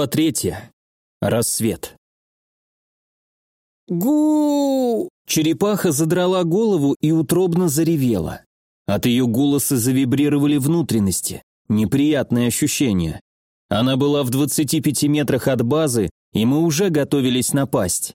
Глава третья. Рассвет. гу Черепаха задрала голову и утробно заревела. От ее голоса завибрировали внутренности. Неприятное ощущение. Она была в 25 метрах от базы, и мы уже готовились напасть.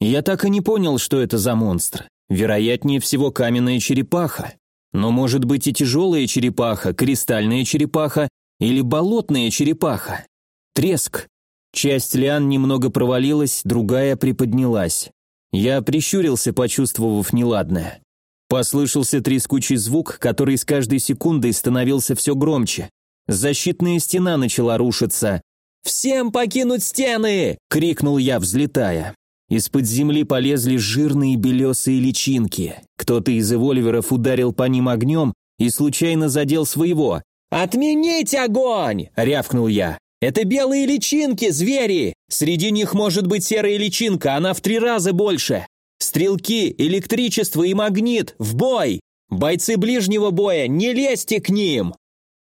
Я так и не понял, что это за монстр. Вероятнее всего каменная черепаха. Но может быть и тяжелая черепаха, кристальная черепаха или болотная черепаха. Треск. Часть лиан немного провалилась, другая приподнялась. Я прищурился, почувствовав неладное. Послышался трескучий звук, который с каждой секундой становился все громче. Защитная стена начала рушиться. «Всем покинуть стены!» — крикнул я, взлетая. Из-под земли полезли жирные белесые личинки. Кто-то из эвольверов ударил по ним огнем и случайно задел своего. «Отмените огонь!» — рявкнул я. «Это белые личинки, звери! Среди них может быть серая личинка, она в три раза больше! Стрелки, электричество и магнит, в бой! Бойцы ближнего боя, не лезьте к ним!»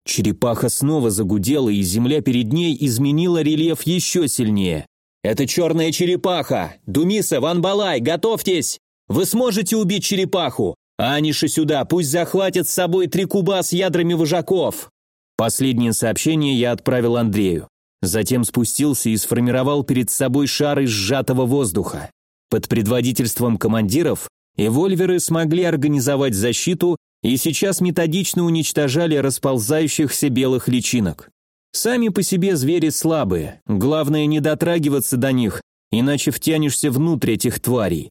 Черепаха снова загудела, и земля перед ней изменила рельеф еще сильнее. «Это черная черепаха! Думиса, Ван Балай, готовьтесь! Вы сможете убить черепаху! Аниша сюда, пусть захватят с собой три куба с ядрами вожаков!» Последнее сообщение я отправил Андрею. Затем спустился и сформировал перед собой шар из сжатого воздуха. Под предводительством командиров эвольверы смогли организовать защиту и сейчас методично уничтожали расползающихся белых личинок. Сами по себе звери слабые, главное не дотрагиваться до них, иначе втянешься внутрь этих тварей.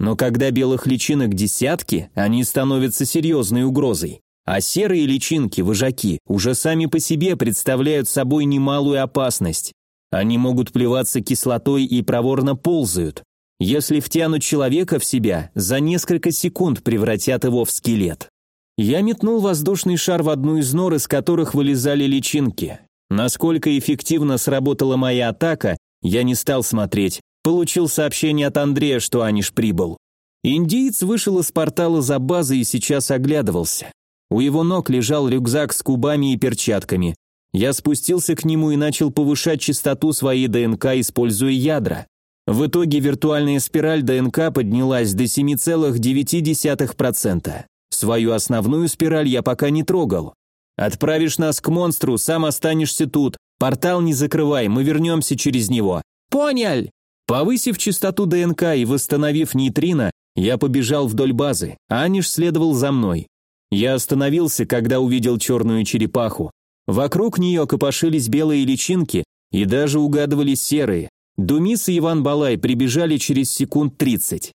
Но когда белых личинок десятки, они становятся серьезной угрозой. А серые личинки, вожаки, уже сами по себе представляют собой немалую опасность. Они могут плеваться кислотой и проворно ползают. Если втянут человека в себя, за несколько секунд превратят его в скелет. Я метнул воздушный шар в одну из нор, из которых вылезали личинки. Насколько эффективно сработала моя атака, я не стал смотреть. Получил сообщение от Андрея, что Аниш прибыл. Индиец вышел из портала за базой и сейчас оглядывался. У его ног лежал рюкзак с кубами и перчатками. Я спустился к нему и начал повышать частоту своей ДНК, используя ядра. В итоге виртуальная спираль ДНК поднялась до 7,9%. Свою основную спираль я пока не трогал. Отправишь нас к монстру, сам останешься тут. Портал не закрывай, мы вернемся через него. Понял! Повысив частоту ДНК и восстановив нейтрино, я побежал вдоль базы, Аниш следовал за мной. Я остановился, когда увидел черную черепаху. Вокруг нее копошились белые личинки и даже угадывались серые. Думис и Иван Балай прибежали через секунд тридцать.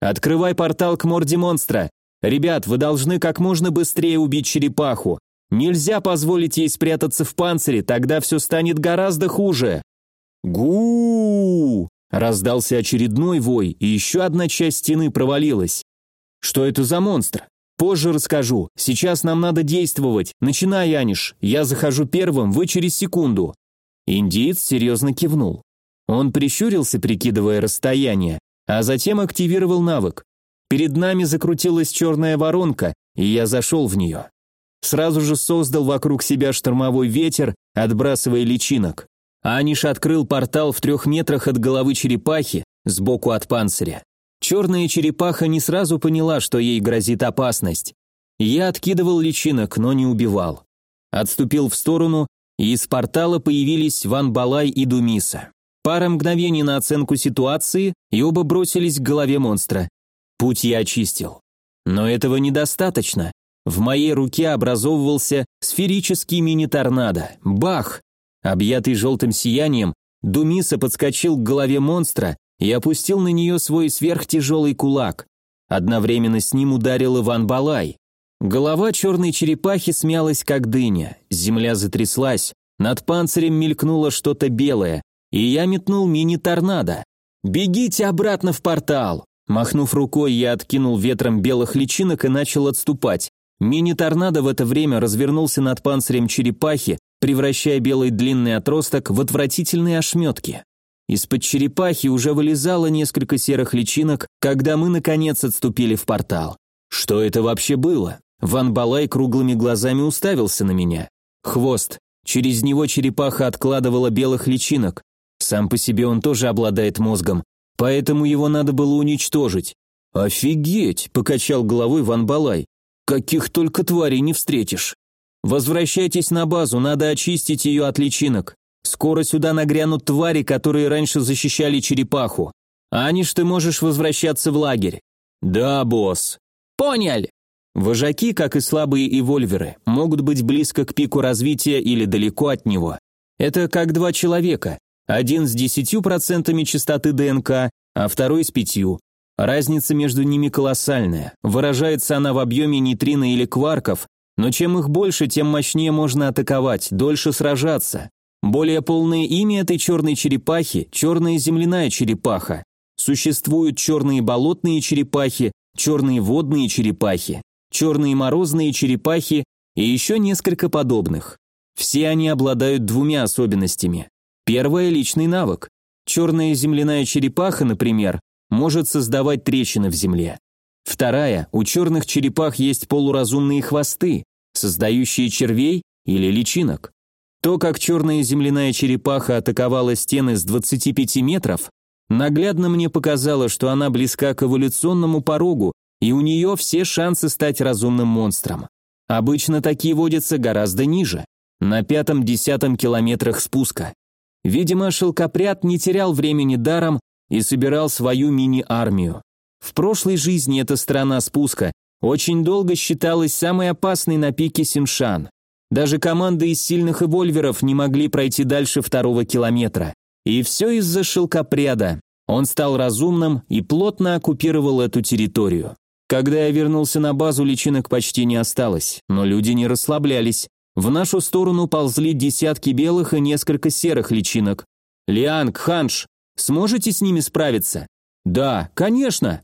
«Открывай портал к морде монстра! Ребят, вы должны как можно быстрее убить черепаху. Нельзя позволить ей спрятаться в панцире, тогда все станет гораздо хуже. гу Раздался очередной вой, и еще одна часть стены провалилась. Что это за монстр? Позже расскажу. Сейчас нам надо действовать. Начинай, Аниш. Я захожу первым, вы через секунду. Индиец серьезно кивнул. Он прищурился, прикидывая расстояние, а затем активировал навык. Перед нами закрутилась черная воронка, и я зашел в нее. Сразу же создал вокруг себя штормовой ветер, отбрасывая личинок. Аниш открыл портал в трех метрах от головы черепахи, сбоку от панциря. Черная черепаха не сразу поняла, что ей грозит опасность. Я откидывал личинок, но не убивал. Отступил в сторону, и из портала появились Ван Балай и Думиса. Пара мгновений на оценку ситуации, и оба бросились к голове монстра. Путь я очистил. Но этого недостаточно. В моей руке образовывался сферический мини-торнадо. Бах! Объятый желтым сиянием, Думиса подскочил к голове монстра и опустил на нее свой сверхтяжелый кулак. Одновременно с ним ударил Иван Балай. Голова черной черепахи смялась, как дыня, земля затряслась, над панцирем мелькнуло что-то белое, и я метнул мини-торнадо. «Бегите обратно в портал!» Махнув рукой, я откинул ветром белых личинок и начал отступать. Мини-торнадо в это время развернулся над панцирем черепахи, превращая белый длинный отросток в отвратительные ошметки. Из-под черепахи уже вылезало несколько серых личинок, когда мы, наконец, отступили в портал. Что это вообще было? Ван Балай круглыми глазами уставился на меня. Хвост. Через него черепаха откладывала белых личинок. Сам по себе он тоже обладает мозгом, поэтому его надо было уничтожить. «Офигеть!» – покачал головой Ван Балай. «Каких только тварей не встретишь!» «Возвращайтесь на базу, надо очистить ее от личинок. Скоро сюда нагрянут твари, которые раньше защищали черепаху. Аниш, ты можешь возвращаться в лагерь». «Да, босс». «Понял!» Вожаки, как и слабые эвольверы, могут быть близко к пику развития или далеко от него. Это как два человека. Один с 10% частоты ДНК, а второй с пятью. Разница между ними колоссальная. Выражается она в объеме нейтрино или кварков, но чем их больше, тем мощнее можно атаковать, дольше сражаться. Более полное имя этой черной черепахи – черная земляная черепаха. Существуют черные болотные черепахи, черные водные черепахи черные морозные черепахи и еще несколько подобных. Все они обладают двумя особенностями. Первое – личный навык. Черная земляная черепаха, например, может создавать трещины в земле. Вторая – у черных черепах есть полуразумные хвосты, создающие червей или личинок. То, как черная земляная черепаха атаковала стены с 25 метров, наглядно мне показало, что она близка к эволюционному порогу и у нее все шансы стать разумным монстром. Обычно такие водятся гораздо ниже, на пятом-десятом километрах спуска. Видимо, шелкопряд не терял времени даром и собирал свою мини-армию. В прошлой жизни эта страна спуска очень долго считалась самой опасной на пике Симшан. Даже команды из сильных эвольверов не могли пройти дальше второго километра. И все из-за шелкопряда. Он стал разумным и плотно оккупировал эту территорию. Когда я вернулся на базу, личинок почти не осталось, но люди не расслаблялись. В нашу сторону ползли десятки белых и несколько серых личинок. «Лианг, Ханш, сможете с ними справиться?» «Да, конечно!»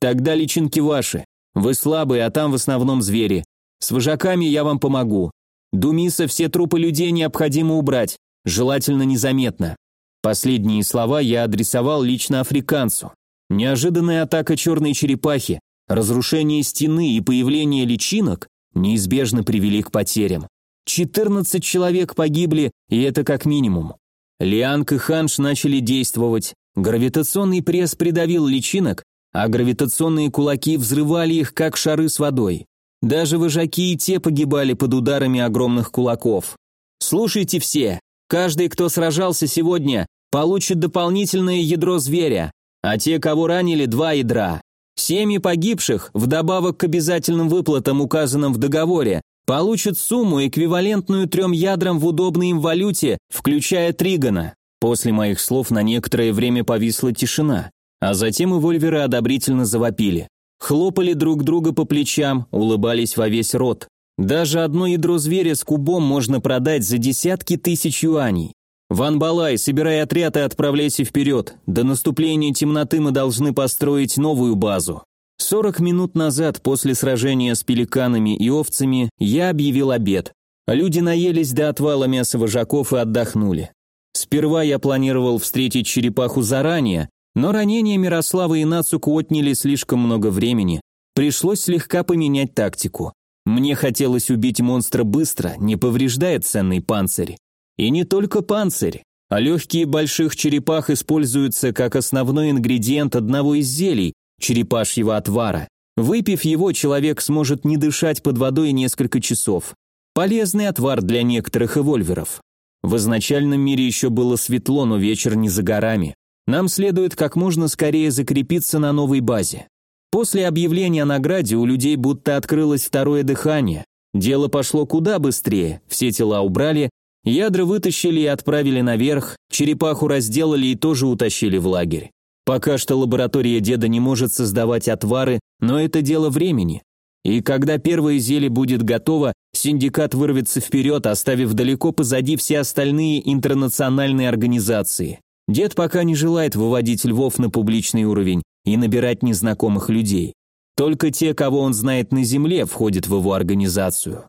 «Тогда личинки ваши. Вы слабые, а там в основном звери. С вожаками я вам помогу. Думиса все трупы людей необходимо убрать, желательно незаметно». Последние слова я адресовал лично африканцу. Неожиданная атака черной черепахи, Разрушение стены и появление личинок неизбежно привели к потерям. 14 человек погибли, и это как минимум. Лианг и Ханш начали действовать. Гравитационный пресс придавил личинок, а гравитационные кулаки взрывали их, как шары с водой. Даже вожаки и те погибали под ударами огромных кулаков. Слушайте все, каждый, кто сражался сегодня, получит дополнительное ядро зверя, а те, кого ранили, два ядра. Семьи погибших, вдобавок к обязательным выплатам, указанным в договоре, получат сумму, эквивалентную трем ядрам в удобной им валюте, включая Тригона. После моих слов на некоторое время повисла тишина, а затем и вольверы одобрительно завопили. Хлопали друг друга по плечам, улыбались во весь рот. Даже одно ядро зверя с кубом можно продать за десятки тысяч юаней. «Ван Балай, собирай отряд и отправляйся вперед. До наступления темноты мы должны построить новую базу». 40 минут назад, после сражения с пеликанами и овцами, я объявил обед. Люди наелись до отвала мяса вожаков и отдохнули. Сперва я планировал встретить черепаху заранее, но ранения Мирослава и Нацуку отняли слишком много времени. Пришлось слегка поменять тактику. Мне хотелось убить монстра быстро, не повреждая ценный панцирь. И не только панцирь, а легкие больших черепах используются как основной ингредиент одного из зелий, черепашьего отвара. Выпив его, человек сможет не дышать под водой несколько часов. Полезный отвар для некоторых эвольверов. В изначальном мире еще было светло, но вечер не за горами. Нам следует как можно скорее закрепиться на новой базе. После объявления о награде у людей будто открылось второе дыхание. Дело пошло куда быстрее, все тела убрали, Ядра вытащили и отправили наверх, черепаху разделали и тоже утащили в лагерь. Пока что лаборатория деда не может создавать отвары, но это дело времени. И когда первое зелье будет готово, синдикат вырвется вперед, оставив далеко позади все остальные интернациональные организации. Дед пока не желает выводить львов на публичный уровень и набирать незнакомых людей. Только те, кого он знает на земле, входят в его организацию.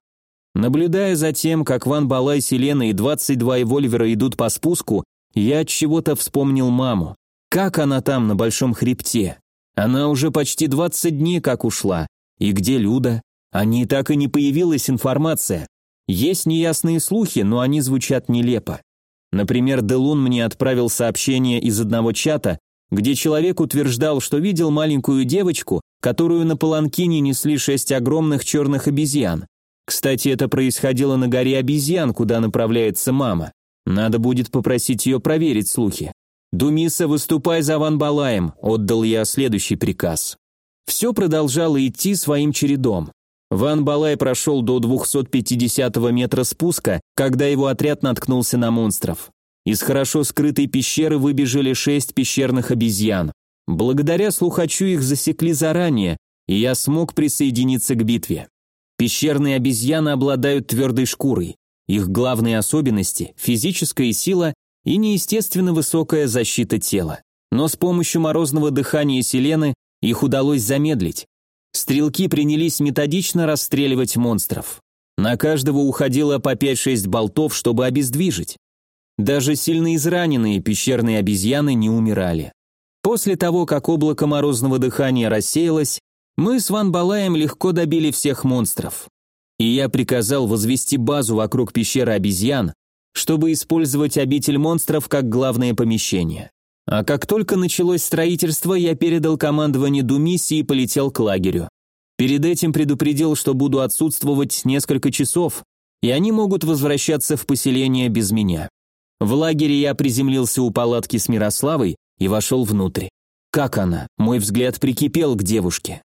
Наблюдая за тем, как Ван Балай, Селена и 22 эвольвера идут по спуску, Я от чего-то вспомнил маму. Как она там на большом хребте? Она уже почти 20 дней как ушла. И где Люда? О ней так и не появилась информация. Есть неясные слухи, но они звучат нелепо. Например, Делун мне отправил сообщение из одного чата, где человек утверждал, что видел маленькую девочку, которую на паланкине несли шесть огромных черных обезьян. Кстати, это происходило на горе обезьян, куда направляется мама. Надо будет попросить ее проверить слухи. «Думиса, выступай за Ван Балаем», – отдал я следующий приказ. Все продолжало идти своим чередом. Ван Балай прошел до 250 метра спуска, когда его отряд наткнулся на монстров. Из хорошо скрытой пещеры выбежали шесть пещерных обезьян. Благодаря слухачу их засекли заранее, и я смог присоединиться к битве. Пещерные обезьяны обладают твердой шкурой. Их главные особенности – физическая сила и неестественно высокая защита тела. Но с помощью морозного дыхания Селены их удалось замедлить. Стрелки принялись методично расстреливать монстров. На каждого уходило по 5-6 болтов, чтобы обездвижить. Даже сильно израненные пещерные обезьяны не умирали. После того, как облако морозного дыхания рассеялось, мы с Ван Балаем легко добили всех монстров. И я приказал возвести базу вокруг пещеры обезьян, чтобы использовать обитель монстров как главное помещение. А как только началось строительство, я передал командование Думиси и полетел к лагерю. Перед этим предупредил, что буду отсутствовать несколько часов, и они могут возвращаться в поселение без меня. В лагере я приземлился у палатки с Мирославой и вошел внутрь. Как она? Мой взгляд прикипел к девушке.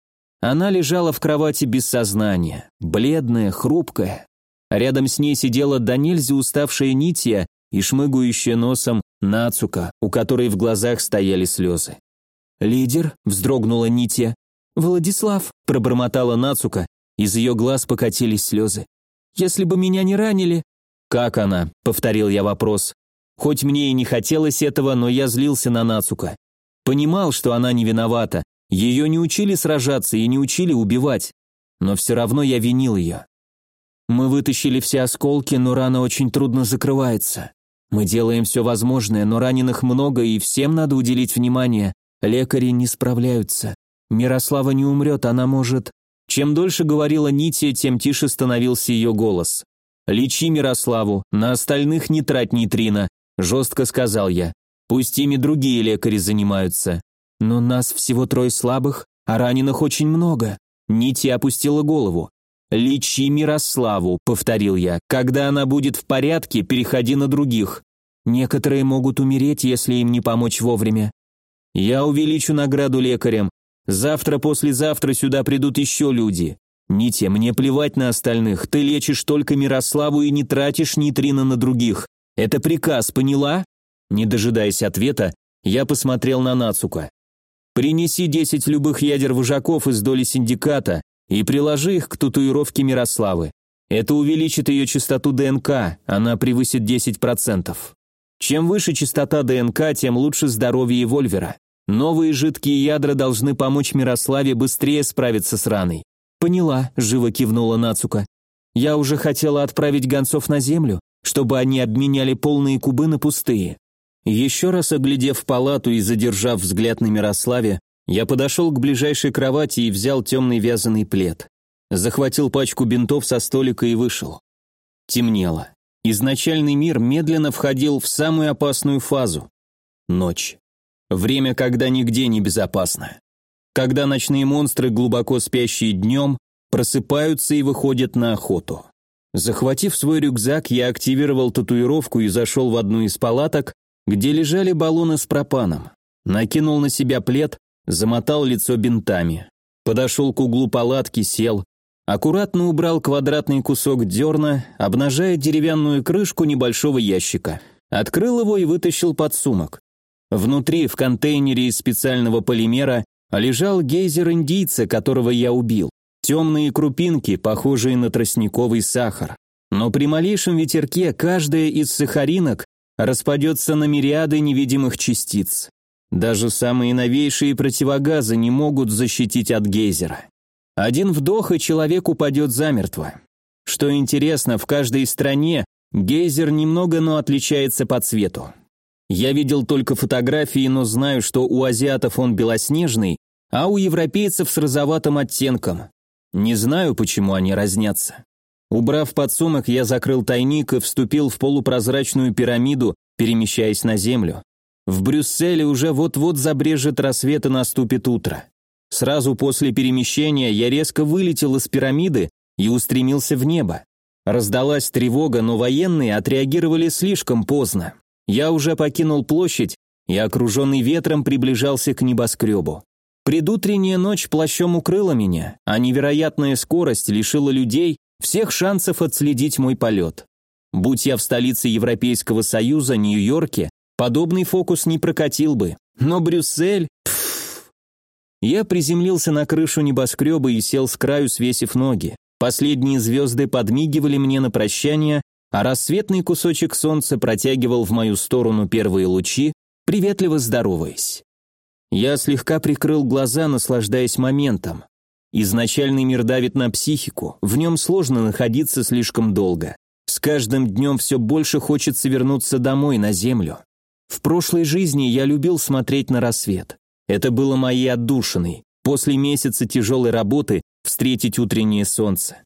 Она лежала в кровати без сознания, бледная, хрупкая. Рядом с ней сидела до нельзя уставшая Нития и шмыгающая носом Нацука, у которой в глазах стояли слезы. «Лидер?» – вздрогнула Нития. «Владислав», – пробормотала Нацука, из ее глаз покатились слезы. «Если бы меня не ранили...» «Как она?» – повторил я вопрос. Хоть мне и не хотелось этого, но я злился на Нацука. Понимал, что она не виновата. Ее не учили сражаться и не учили убивать. Но все равно я винил ее. Мы вытащили все осколки, но рана очень трудно закрывается. Мы делаем все возможное, но раненых много, и всем надо уделить внимание. Лекари не справляются. Мирослава не умрет, она может... Чем дольше говорила Нития, тем тише становился ее голос. «Лечи Мирославу, на остальных не трать нейтрина», – жестко сказал я. «Пусть ими другие лекари занимаются». «Но нас всего трое слабых, а раненых очень много». Нития опустила голову. «Лечи Мирославу», — повторил я. «Когда она будет в порядке, переходи на других. Некоторые могут умереть, если им не помочь вовремя. Я увеличу награду лекарям. Завтра-послезавтра сюда придут еще люди. Нитя, мне плевать на остальных. Ты лечишь только Мирославу и не тратишь нитрина на других. Это приказ, поняла?» Не дожидаясь ответа, я посмотрел на Нацука. «Принеси десять любых ядер вожаков из доли синдиката и приложи их к татуировке Мирославы. Это увеличит ее частоту ДНК, она превысит 10%. Чем выше частота ДНК, тем лучше здоровье Вольвера. Новые жидкие ядра должны помочь Мирославе быстрее справиться с раной. «Поняла», – живо кивнула Нацука. «Я уже хотела отправить гонцов на землю, чтобы они обменяли полные кубы на пустые». Еще раз оглядев палату и задержав взгляд на Мирославе, я подошел к ближайшей кровати и взял темный вязаный плед. Захватил пачку бинтов со столика и вышел. Темнело. Изначальный мир медленно входил в самую опасную фазу. Ночь. Время, когда нигде не безопасно. Когда ночные монстры, глубоко спящие днем, просыпаются и выходят на охоту. Захватив свой рюкзак, я активировал татуировку и зашел в одну из палаток, где лежали баллоны с пропаном. Накинул на себя плед, замотал лицо бинтами. Подошел к углу палатки, сел. Аккуратно убрал квадратный кусок дерна, обнажая деревянную крышку небольшого ящика. Открыл его и вытащил подсумок. Внутри, в контейнере из специального полимера, лежал гейзер индийца, которого я убил. Темные крупинки, похожие на тростниковый сахар. Но при малейшем ветерке каждая из сахаринок распадется на мириады невидимых частиц. Даже самые новейшие противогазы не могут защитить от гейзера. Один вдох, и человек упадет замертво. Что интересно, в каждой стране гейзер немного, но отличается по цвету. Я видел только фотографии, но знаю, что у азиатов он белоснежный, а у европейцев с розоватым оттенком. Не знаю, почему они разнятся. Убрав подсумок, я закрыл тайник и вступил в полупрозрачную пирамиду, перемещаясь на землю. В Брюсселе уже вот-вот забрежет рассвет и наступит утро. Сразу после перемещения я резко вылетел из пирамиды и устремился в небо. Раздалась тревога, но военные отреагировали слишком поздно. Я уже покинул площадь и, окруженный ветром, приближался к небоскребу. Предутренняя ночь плащом укрыла меня, а невероятная скорость лишила людей всех шансов отследить мой полет. Будь я в столице Европейского Союза, Нью-Йорке, подобный фокус не прокатил бы. Но Брюссель... Пфф. Я приземлился на крышу небоскреба и сел с краю, свесив ноги. Последние звезды подмигивали мне на прощание, а рассветный кусочек солнца протягивал в мою сторону первые лучи, приветливо здороваясь. Я слегка прикрыл глаза, наслаждаясь моментом. Изначальный мир давит на психику, в нем сложно находиться слишком долго. С каждым днем все больше хочется вернуться домой, на землю. В прошлой жизни я любил смотреть на рассвет. Это было моей отдушиной. После месяца тяжелой работы встретить утреннее солнце.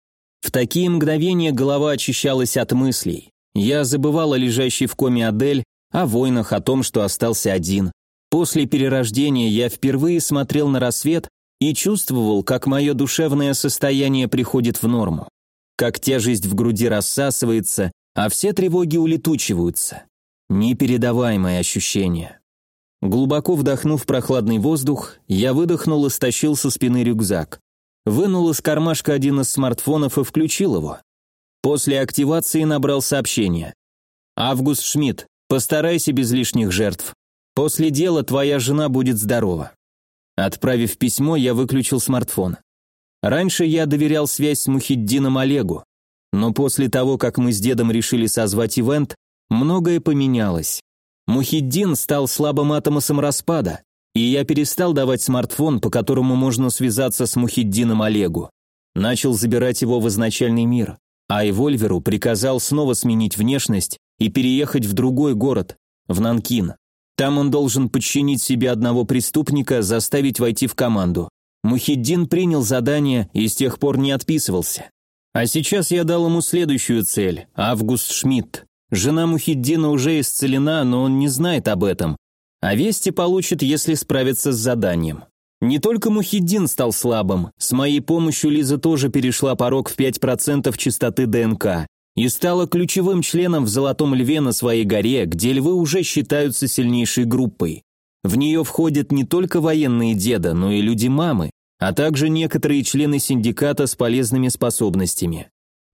В такие мгновения голова очищалась от мыслей. Я забывал о лежащей в коме Адель, о войнах, о том, что остался один. После перерождения я впервые смотрел на рассвет и чувствовал, как мое душевное состояние приходит в норму, как тяжесть в груди рассасывается, а все тревоги улетучиваются. Непередаваемое ощущение. Глубоко вдохнув прохладный воздух, я выдохнул и стащил со спины рюкзак. Вынул из кармашка один из смартфонов и включил его. После активации набрал сообщение. «Август Шмидт, постарайся без лишних жертв. После дела твоя жена будет здорова. Отправив письмо, я выключил смартфон. Раньше я доверял связь с Мухиддином Олегу, но после того, как мы с дедом решили созвать ивент, многое поменялось. Мухиддин стал слабым атомосом распада, и я перестал давать смартфон, по которому можно связаться с Мухиддином Олегу. Начал забирать его в изначальный мир, а Эвольверу приказал снова сменить внешность и переехать в другой город, в Нанкин. Там он должен подчинить себе одного преступника, заставить войти в команду. Мухиддин принял задание и с тех пор не отписывался. А сейчас я дал ему следующую цель – Август Шмидт. Жена Мухиддина уже исцелена, но он не знает об этом. А вести получит, если справится с заданием. Не только Мухиддин стал слабым, с моей помощью Лиза тоже перешла порог в 5% частоты ДНК и стала ключевым членом в Золотом Льве на своей горе, где львы уже считаются сильнейшей группой. В нее входят не только военные деда, но и люди-мамы, а также некоторые члены синдиката с полезными способностями.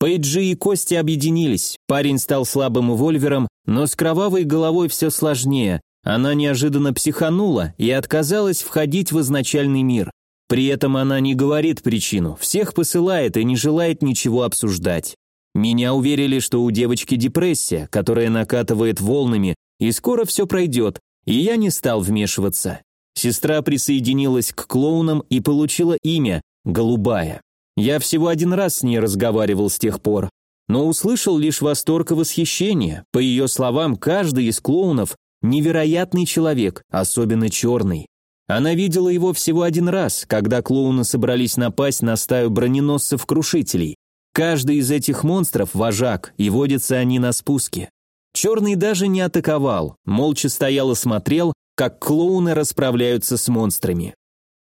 Пейджи и Кости объединились, парень стал слабым вольвером, но с кровавой головой все сложнее, она неожиданно психанула и отказалась входить в изначальный мир. При этом она не говорит причину, всех посылает и не желает ничего обсуждать. Меня уверили, что у девочки депрессия, которая накатывает волнами, и скоро все пройдет, и я не стал вмешиваться. Сестра присоединилась к клоунам и получила имя – Голубая. Я всего один раз с ней разговаривал с тех пор, но услышал лишь восторг и восхищение. По ее словам, каждый из клоунов – невероятный человек, особенно черный. Она видела его всего один раз, когда клоуны собрались напасть на стаю броненосцев-крушителей. Каждый из этих монстров – вожак, и водятся они на спуске. Черный даже не атаковал, молча стоял и смотрел, как клоуны расправляются с монстрами.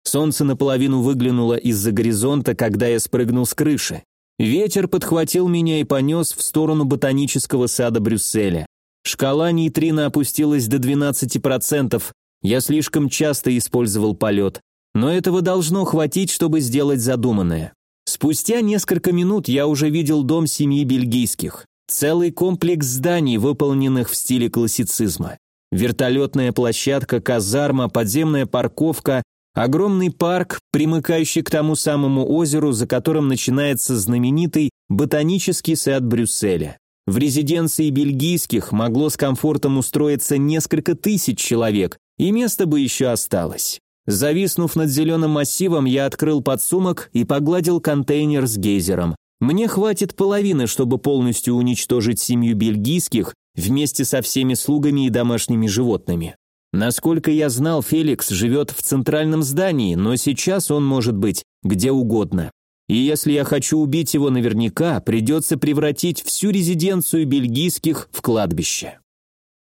Солнце наполовину выглянуло из-за горизонта, когда я спрыгнул с крыши. Ветер подхватил меня и понес в сторону ботанического сада Брюсселя. Шкала нейтрино опустилась до 12%, я слишком часто использовал полет, но этого должно хватить, чтобы сделать задуманное. Спустя несколько минут я уже видел дом семьи бельгийских. Целый комплекс зданий, выполненных в стиле классицизма. Вертолетная площадка, казарма, подземная парковка, огромный парк, примыкающий к тому самому озеру, за которым начинается знаменитый ботанический сад Брюсселя. В резиденции бельгийских могло с комфортом устроиться несколько тысяч человек, и место бы еще осталось. Зависнув над зеленым массивом, я открыл подсумок и погладил контейнер с гейзером. Мне хватит половины, чтобы полностью уничтожить семью бельгийских вместе со всеми слугами и домашними животными. Насколько я знал, Феликс живет в центральном здании, но сейчас он может быть где угодно. И если я хочу убить его наверняка, придется превратить всю резиденцию бельгийских в кладбище.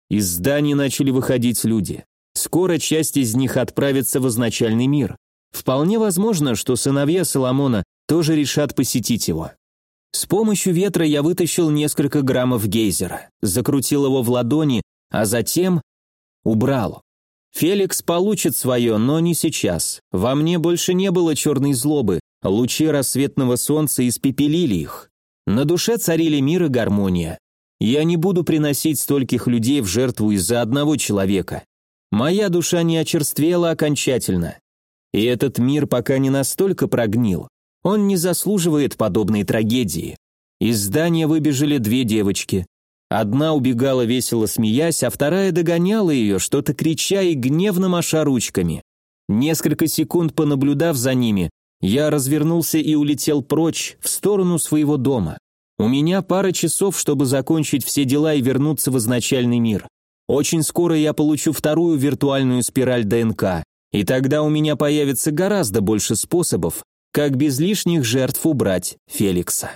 Из зданий начали выходить люди. Скоро часть из них отправится в изначальный мир. Вполне возможно, что сыновья Соломона тоже решат посетить его. С помощью ветра я вытащил несколько граммов гейзера, закрутил его в ладони, а затем убрал. Феликс получит свое, но не сейчас. Во мне больше не было черной злобы, лучи рассветного солнца испепелили их. На душе царили мир и гармония. Я не буду приносить стольких людей в жертву из-за одного человека. Моя душа не очерствела окончательно. И этот мир пока не настолько прогнил. Он не заслуживает подобной трагедии. Из здания выбежали две девочки. Одна убегала весело смеясь, а вторая догоняла ее, что-то крича и гневно маша ручками. Несколько секунд понаблюдав за ними, я развернулся и улетел прочь, в сторону своего дома. У меня пара часов, чтобы закончить все дела и вернуться в изначальный мир. Очень скоро я получу вторую виртуальную спираль ДНК, и тогда у меня появится гораздо больше способов, как без лишних жертв убрать Феликса.